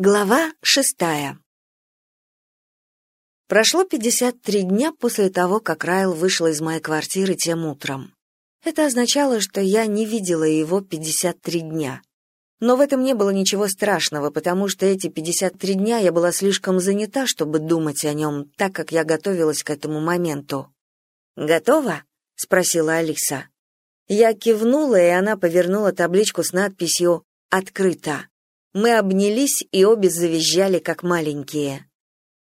Глава шестая. Прошло 53 дня после того, как Райл вышел из моей квартиры тем утром. Это означало, что я не видела его 53 дня. Но в этом не было ничего страшного, потому что эти 53 дня я была слишком занята, чтобы думать о нем, так как я готовилась к этому моменту. «Готова?» — спросила Алиса. Я кивнула, и она повернула табличку с надписью «Открыто». Мы обнялись и обе завизжали, как маленькие.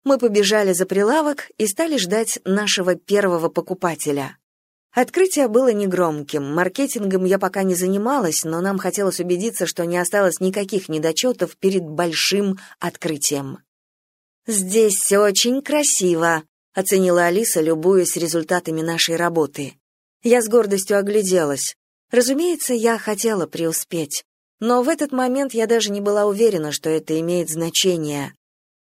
Мы побежали за прилавок и стали ждать нашего первого покупателя. Открытие было негромким, маркетингом я пока не занималась, но нам хотелось убедиться, что не осталось никаких недочетов перед большим открытием. «Здесь очень красиво», — оценила Алиса, любуясь результатами нашей работы. Я с гордостью огляделась. Разумеется, я хотела преуспеть. Но в этот момент я даже не была уверена, что это имеет значение.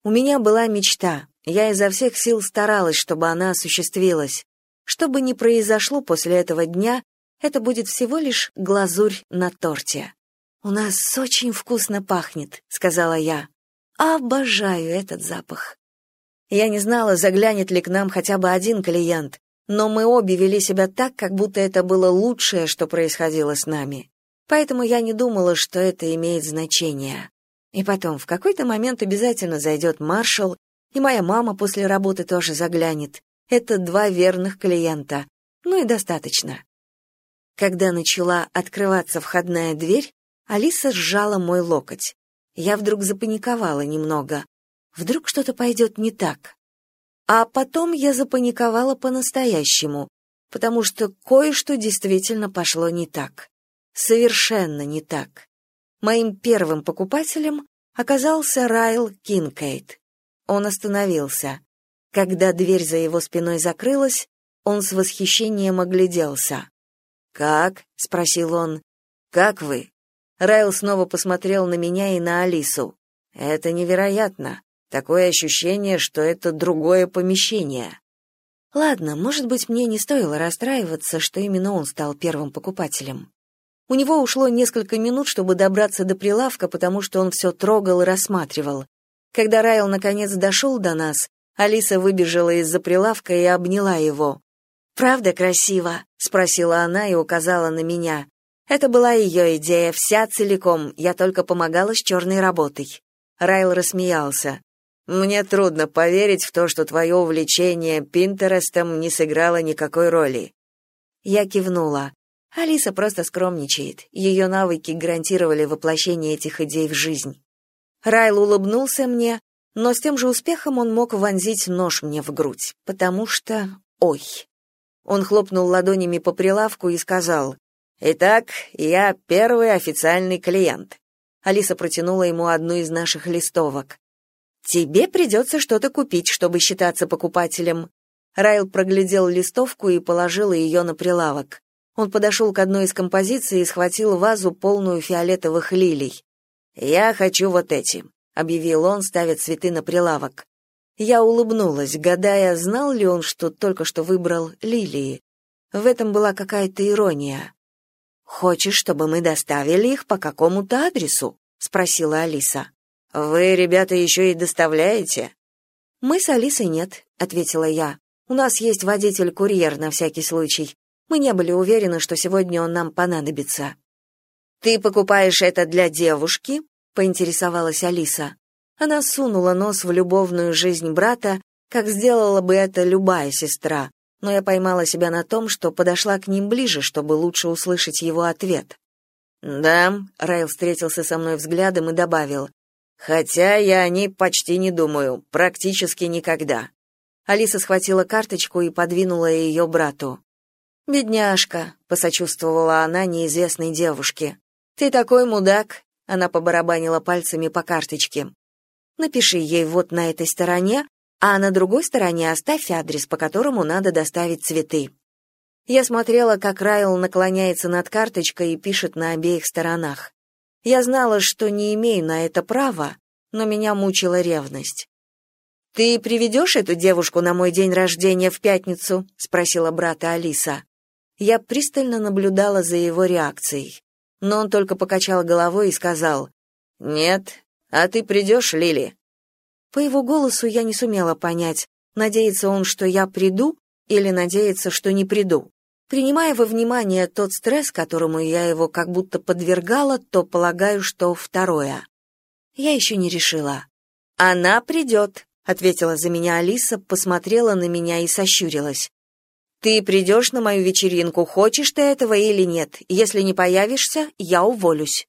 У меня была мечта. Я изо всех сил старалась, чтобы она осуществилась. Что бы ни произошло после этого дня, это будет всего лишь глазурь на торте. «У нас очень вкусно пахнет», — сказала я. «Обожаю этот запах». Я не знала, заглянет ли к нам хотя бы один клиент, но мы обе вели себя так, как будто это было лучшее, что происходило с нами поэтому я не думала, что это имеет значение. И потом, в какой-то момент обязательно зайдет маршал, и моя мама после работы тоже заглянет. Это два верных клиента. Ну и достаточно. Когда начала открываться входная дверь, Алиса сжала мой локоть. Я вдруг запаниковала немного. Вдруг что-то пойдет не так. А потом я запаниковала по-настоящему, потому что кое-что действительно пошло не так совершенно не так. Моим первым покупателем оказался Райл Кинкейт. Он остановился. Когда дверь за его спиной закрылась, он с восхищением огляделся. «Как?» — спросил он. «Как вы?» Райл снова посмотрел на меня и на Алису. «Это невероятно. Такое ощущение, что это другое помещение». Ладно, может быть, мне не стоило расстраиваться, что именно он стал первым покупателем. У него ушло несколько минут, чтобы добраться до прилавка, потому что он все трогал и рассматривал. Когда Райл наконец дошел до нас, Алиса выбежала из-за прилавка и обняла его. «Правда красиво?» — спросила она и указала на меня. Это была ее идея, вся целиком, я только помогала с черной работой. Райл рассмеялся. «Мне трудно поверить в то, что твое увлечение Пинтерестом не сыграло никакой роли». Я кивнула. Алиса просто скромничает. Ее навыки гарантировали воплощение этих идей в жизнь. Райл улыбнулся мне, но с тем же успехом он мог вонзить нож мне в грудь, потому что... Ой. Он хлопнул ладонями по прилавку и сказал, «Итак, я первый официальный клиент». Алиса протянула ему одну из наших листовок. «Тебе придется что-то купить, чтобы считаться покупателем». Райл проглядел листовку и положил ее на прилавок. Он подошел к одной из композиций и схватил вазу, полную фиолетовых лилий. «Я хочу вот эти», — объявил он, ставя цветы на прилавок. Я улыбнулась, гадая, знал ли он, что только что выбрал лилии. В этом была какая-то ирония. «Хочешь, чтобы мы доставили их по какому-то адресу?» — спросила Алиса. «Вы, ребята, еще и доставляете?» «Мы с Алисой нет», — ответила я. «У нас есть водитель-курьер на всякий случай. Мы не были уверены, что сегодня он нам понадобится. Ты покупаешь это для девушки? поинтересовалась Алиса. Она сунула нос в любовную жизнь брата, как сделала бы это любая сестра, но я поймала себя на том, что подошла к ним ближе, чтобы лучше услышать его ответ. «Да», — Райл встретился со мной взглядом и добавил, «хотя я о ней почти не думаю, практически никогда». Алиса схватила карточку и подвинула ее брату. «Бедняжка», — посочувствовала она неизвестной девушке. «Ты такой мудак», — она побарабанила пальцами по карточке. «Напиши ей вот на этой стороне, а на другой стороне оставь адрес, по которому надо доставить цветы». Я смотрела, как Райл наклоняется над карточкой и пишет на обеих сторонах. Я знала, что не имею на это права, но меня мучила ревность. «Ты приведешь эту девушку на мой день рождения в пятницу?» — спросила брата Алиса. Я пристально наблюдала за его реакцией, но он только покачал головой и сказал: "Нет, А ты придешь, Лили?» По его голосу я не сумела понять, надеется он, что я приду, или надеется, что не приду. Принимая во внимание тот стресс, которому я его как будто подвергала, то полагаю, что второе. Я еще не решила. «Она придет», — ответила за меня Алиса, посмотрела на меня и сощурилась. «Ты придешь на мою вечеринку, хочешь ты этого или нет. Если не появишься, я уволюсь».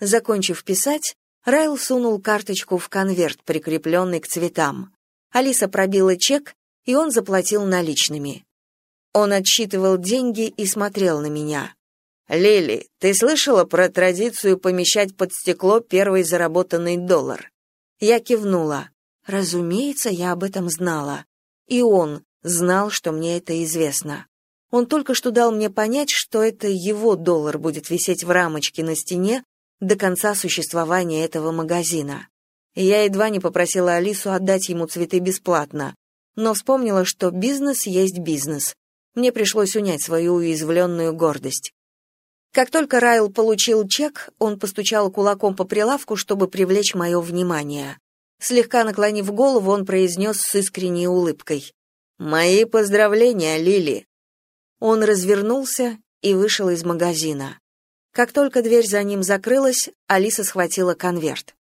Закончив писать, Райл сунул карточку в конверт, прикрепленный к цветам. Алиса пробила чек, и он заплатил наличными. Он отсчитывал деньги и смотрел на меня. «Лили, ты слышала про традицию помещать под стекло первый заработанный доллар?» Я кивнула. Разумеется, я об этом знала. И он знал, что мне это известно. Он только что дал мне понять, что это его доллар будет висеть в рамочке на стене до конца существования этого магазина. Я едва не попросила Алису отдать ему цветы бесплатно, но вспомнила, что бизнес есть бизнес. Мне пришлось унять свою уязвленную гордость. Как только Райл получил чек, он постучал кулаком по прилавку, чтобы привлечь мое внимание. Слегка наклонив голову, он произнес с искренней улыбкой. «Мои поздравления, Лили!» Он развернулся и вышел из магазина. Как только дверь за ним закрылась, Алиса схватила конверт.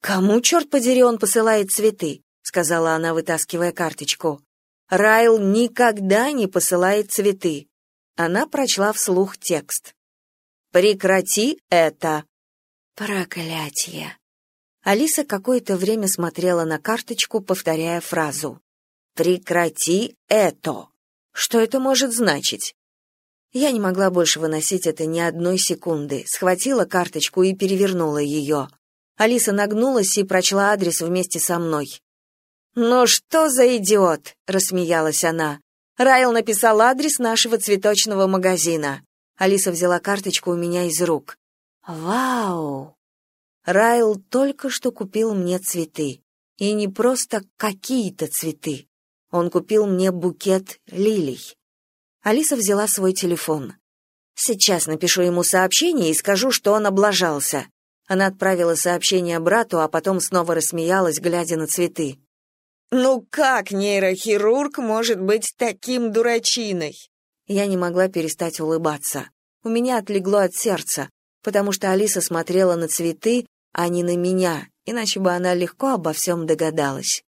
«Кому, черт подери, он посылает цветы?» — сказала она, вытаскивая карточку. «Райл никогда не посылает цветы». Она прочла вслух текст. Прекрати это. Проклятие. Алиса какое-то время смотрела на карточку, повторяя фразу. Прекрати это. Что это может значить? Я не могла больше выносить это ни одной секунды. Схватила карточку и перевернула ее. Алиса нагнулась и прочла адрес вместе со мной. «Ну что за идиот?» — рассмеялась она. Райл написал адрес нашего цветочного магазина. Алиса взяла карточку у меня из рук. Вау! Райл только что купил мне цветы. И не просто какие-то цветы. Он купил мне букет лилий. Алиса взяла свой телефон. Сейчас напишу ему сообщение и скажу, что он облажался. Она отправила сообщение брату, а потом снова рассмеялась, глядя на цветы. Ну как нейрохирург может быть таким дурачиной? Я не могла перестать улыбаться. У меня отлегло от сердца, потому что Алиса смотрела на цветы, а не на меня, иначе бы она легко обо всем догадалась.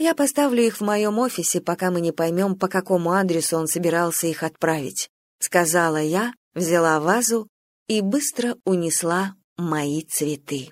Я поставлю их в моем офисе, пока мы не поймем, по какому адресу он собирался их отправить, сказала я, взяла вазу и быстро унесла мои цветы.